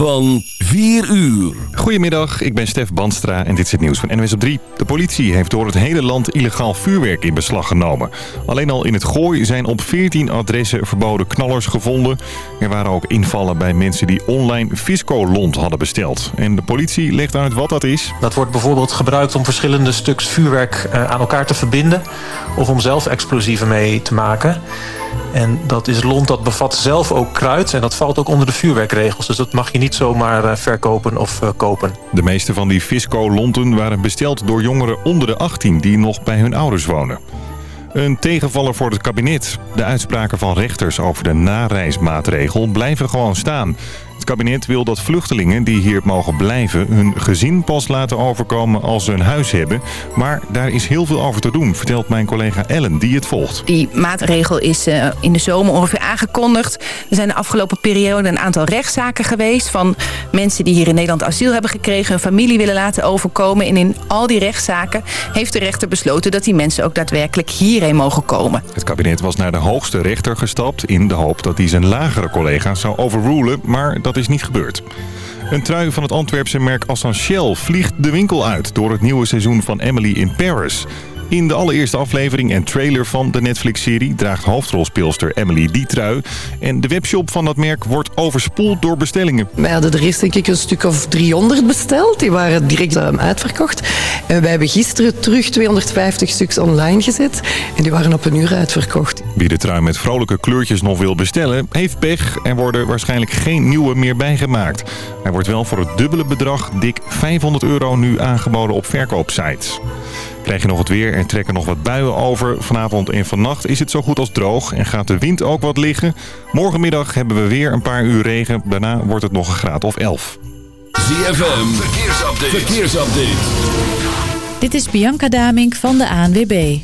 van 4 uur. Goedemiddag, ik ben Stef Banstra en dit is het nieuws van NOS op 3. De politie heeft door het hele land illegaal vuurwerk in beslag genomen. Alleen al in het Gooi zijn op 14 adressen verboden knallers gevonden. Er waren ook invallen bij mensen die online Fisco-lont hadden besteld. En de politie legt uit wat dat is. Dat wordt bijvoorbeeld gebruikt om verschillende stuks vuurwerk eh, aan elkaar te verbinden... of om zelf explosieven mee te maken... En dat is lont dat bevat zelf ook kruid. En dat valt ook onder de vuurwerkregels. Dus dat mag je niet zomaar eh, verkopen of eh, kopen. De meeste van die Fisco-lonten waren besteld door jongeren onder de 18... die nog bij hun ouders wonen. Een tegenvaller voor het kabinet. De uitspraken van rechters over de nareismaatregel blijven gewoon staan. Het kabinet wil dat vluchtelingen die hier mogen blijven... hun gezin pas laten overkomen als ze een huis hebben. Maar daar is heel veel over te doen, vertelt mijn collega Ellen, die het volgt. Die maatregel is uh, in de zomer ongeveer aangekondigd. Er zijn de afgelopen periode een aantal rechtszaken geweest... van mensen die hier in Nederland asiel hebben gekregen... hun familie willen laten overkomen. En in al die rechtszaken heeft de rechter besloten... dat die mensen ook daadwerkelijk hierheen mogen komen. Het kabinet was naar de hoogste rechter gestapt... in de hoop dat hij zijn lagere collega's zou overrulen... maar dat is niet gebeurd. Een trui van het Antwerpse merk Assanchel vliegt de winkel uit... door het nieuwe seizoen van Emily in Paris... In de allereerste aflevering en trailer van de Netflix-serie draagt hoofdrolspeelster Emily die trui. En de webshop van dat merk wordt overspoeld door bestellingen. Wij hadden er eerst denk ik een stuk of 300 besteld. Die waren direct uitverkocht. En wij hebben gisteren terug 250 stuks online gezet. En die waren op een uur uitverkocht. Wie de trui met vrolijke kleurtjes nog wil bestellen, heeft pech. Er worden waarschijnlijk geen nieuwe meer bijgemaakt. Hij wordt wel voor het dubbele bedrag dik 500 euro nu aangeboden op verkoopsites. Krijg je nog het weer en trekken nog wat buien over. Vanavond en vannacht is het zo goed als droog en gaat de wind ook wat liggen. Morgenmiddag hebben we weer een paar uur regen. Daarna wordt het nog een graad of 11. ZFM, verkeersupdate. verkeersupdate. Dit is Bianca Damink van de ANWB.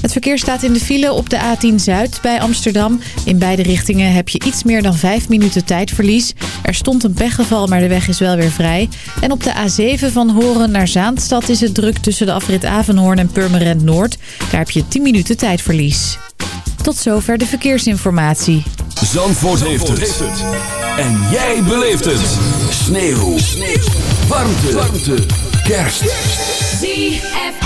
Het verkeer staat in de file op de A10 Zuid bij Amsterdam. In beide richtingen heb je iets meer dan 5 minuten tijdverlies. Er stond een pechgeval, maar de weg is wel weer vrij. En op de A7 van Horen naar Zaanstad is het druk tussen de afrit Avenhoorn en Purmerend Noord. Daar heb je 10 minuten tijdverlies. Tot zover de verkeersinformatie. Zandvoort, heeft, het. En jij beleeft het. Sneeuw. Sneeuw. Warmte. Warmte. Kerst. ZFM.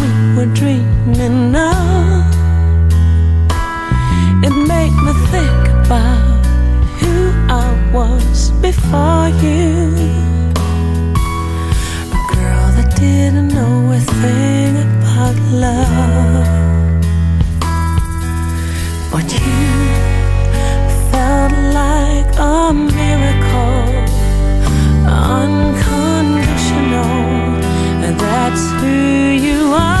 were dreaming of. It made me think about who I was before you. A girl that didn't know a thing about love. But you felt like a miracle, unconditional, and that's who you are.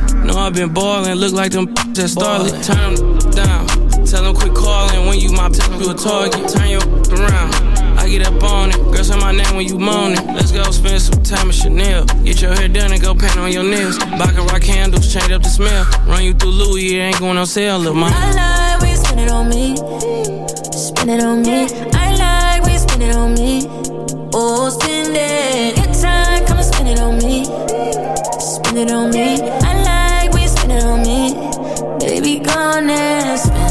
No, I've been ballin', look like them that started. Turn them down. Tell them quit calling when you my you a target. Turn your around. I get up on it. Girl, say my name when you moaning. Let's go spend some time at Chanel. Get your hair done and go paint on your nails. Baccarat candles, change up the smell. Run you through Louis, it ain't going on sale, little mama spend it on me. Spend it on me. I like when you spend it on me. Oh, spend it. Good time, come and spend it on me. Spend it on me. I gone and spend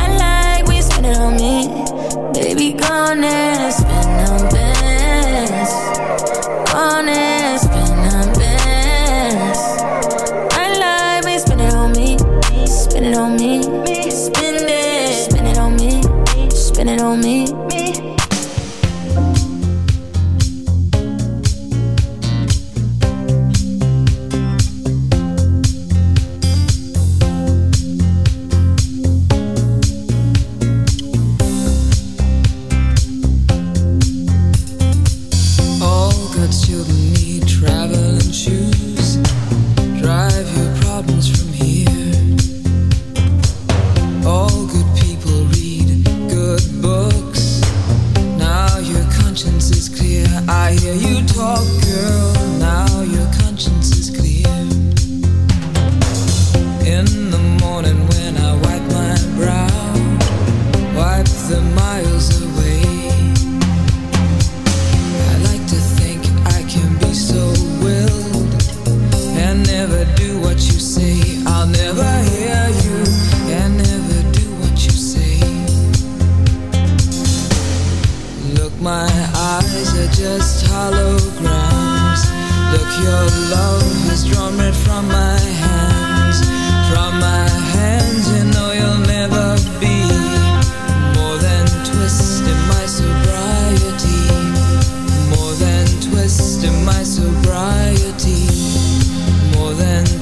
children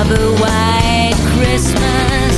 of a white Christmas.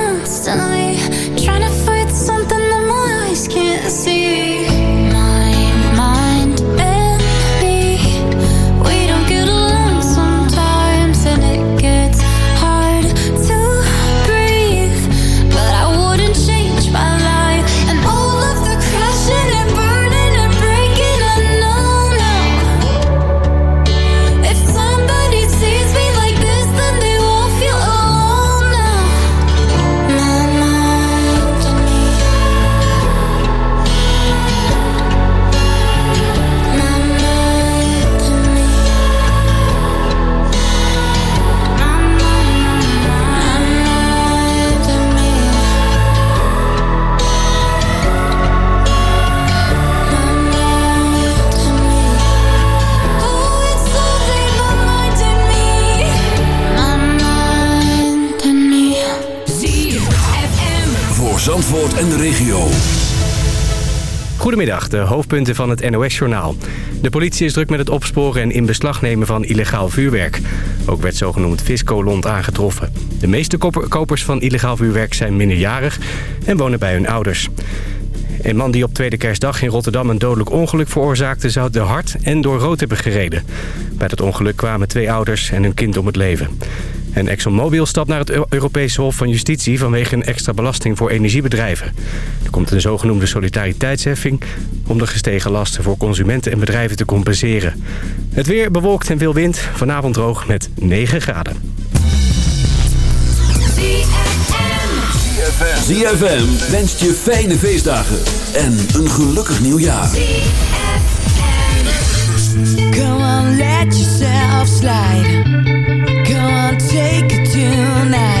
En de regio. Goedemiddag, de hoofdpunten van het NOS-journaal. De politie is druk met het opsporen en in beslag nemen van illegaal vuurwerk. Ook werd zogenoemd viscolont aangetroffen. De meeste koper- kopers van illegaal vuurwerk zijn minderjarig en wonen bij hun ouders. Een man die op tweede kerstdag in Rotterdam een dodelijk ongeluk veroorzaakte... zou te hard en door rood hebben gereden. Bij dat ongeluk kwamen twee ouders en hun kind om het leven. En ExxonMobil stapt naar het Eu- Europese Hof van Justitie... vanwege een extra belasting voor energiebedrijven. Er komt een zogenoemde solidariteitsheffing... om de gestegen lasten voor consumenten en bedrijven te compenseren. Het weer bewolkt en veel wind. Vanavond droog met 9 graden. ZFM wenst je fijne feestdagen en een gelukkig nieuwjaar. Come on, let yourself slide. Take it tonight.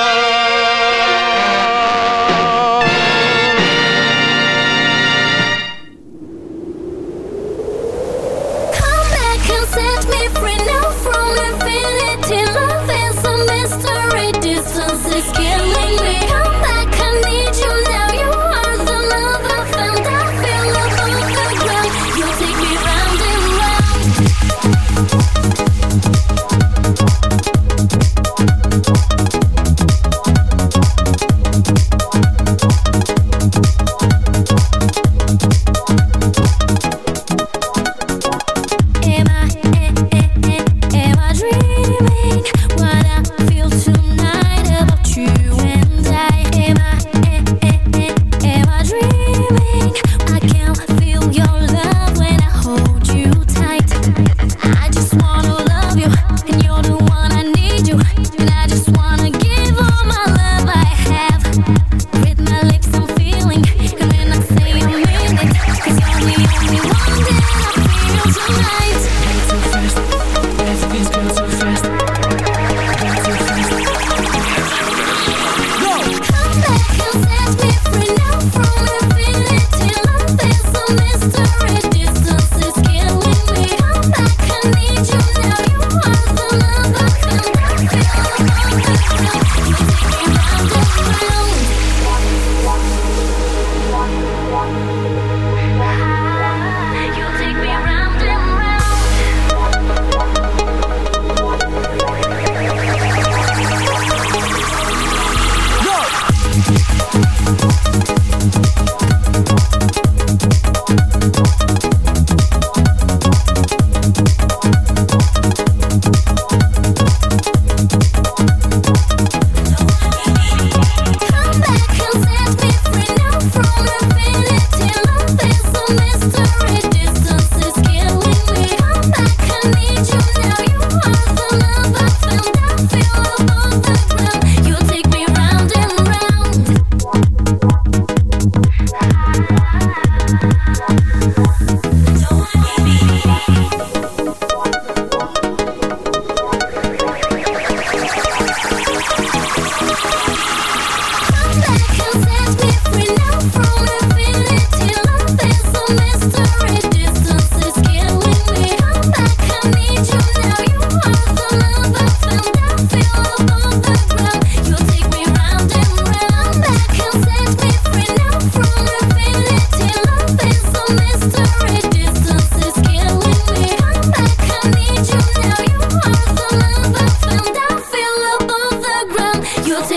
Thank you.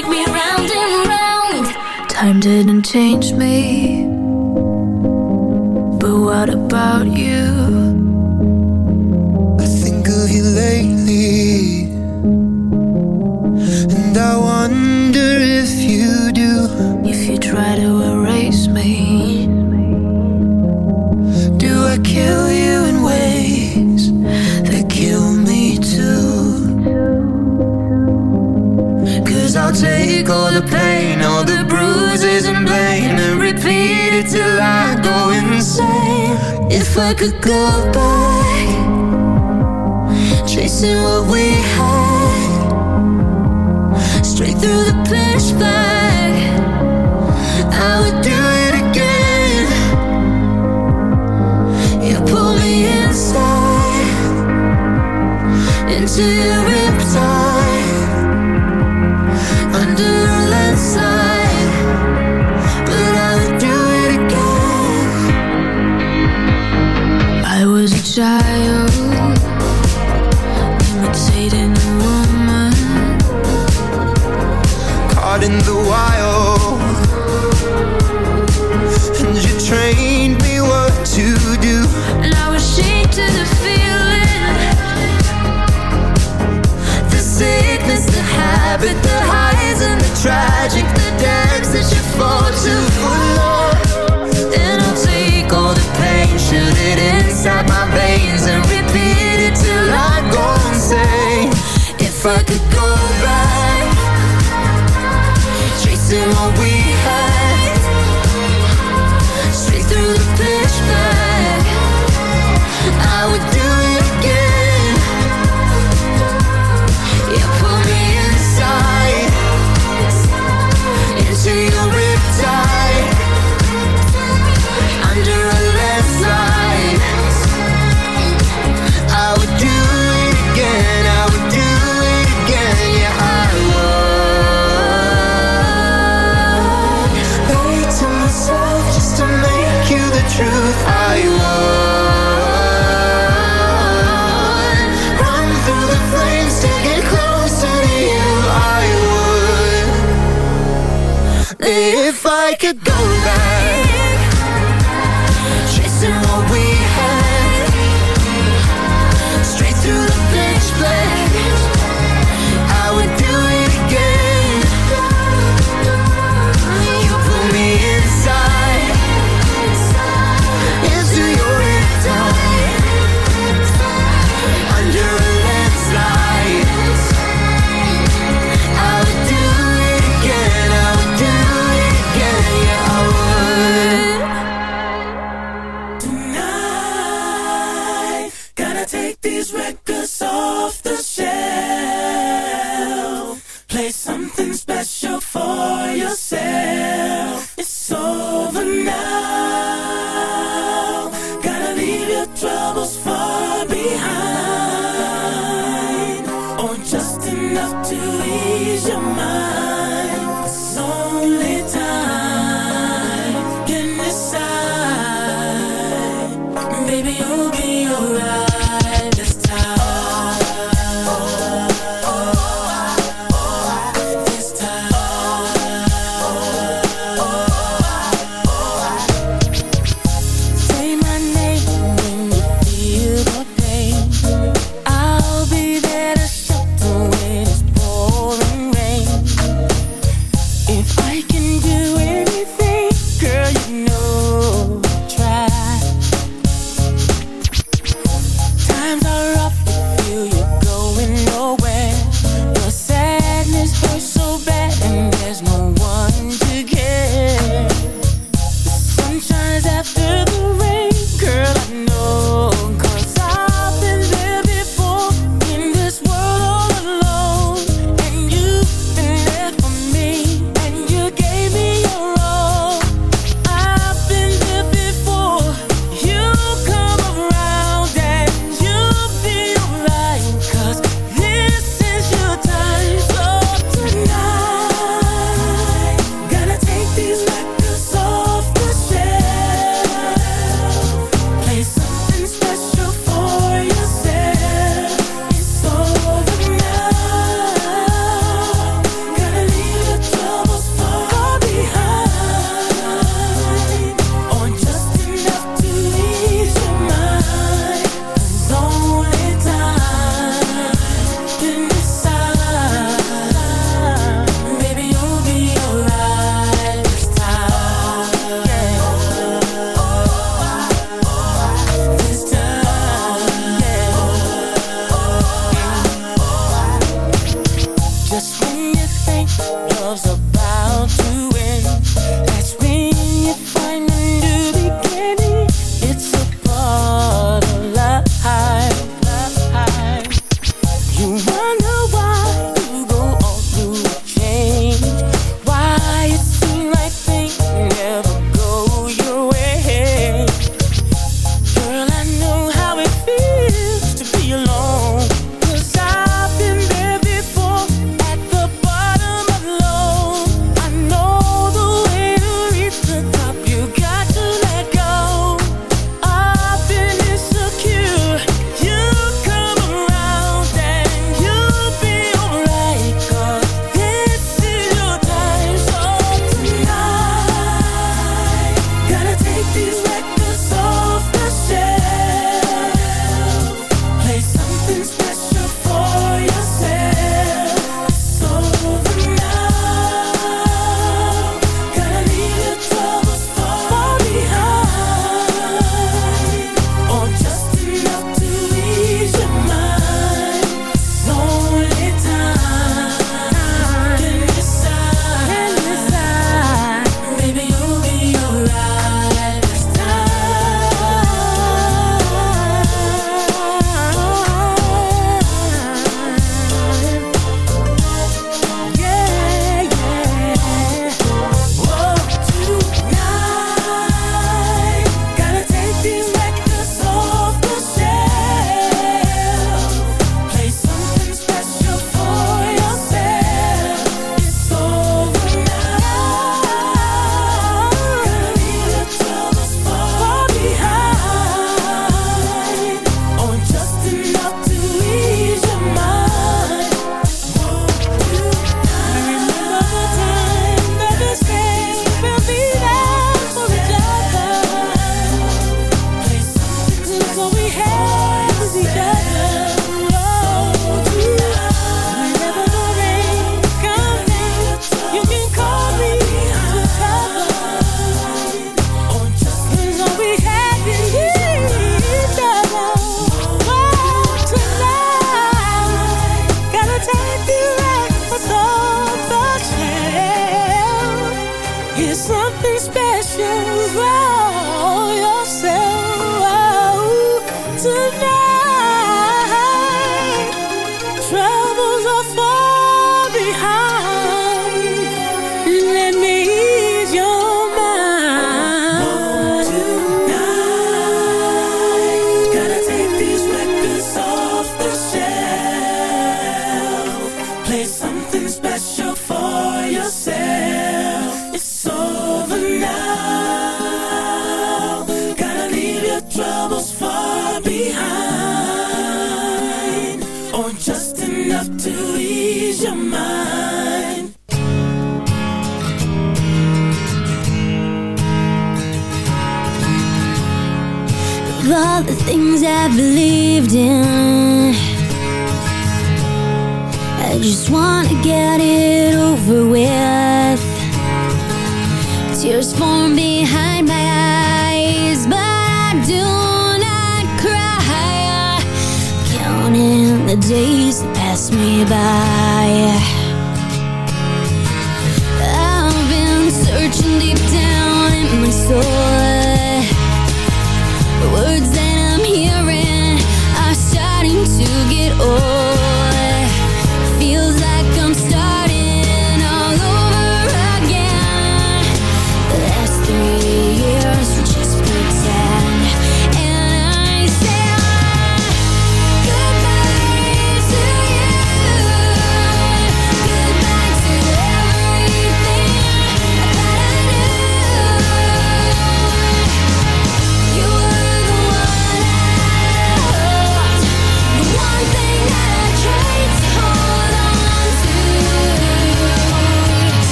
take me round and round. Time didn't change me. But what about you? I think of you lately. And I wonder if you do. If you try to I could go by Chasing what we had. Straight through the pitch black I would do it again. You pull me inside. Into your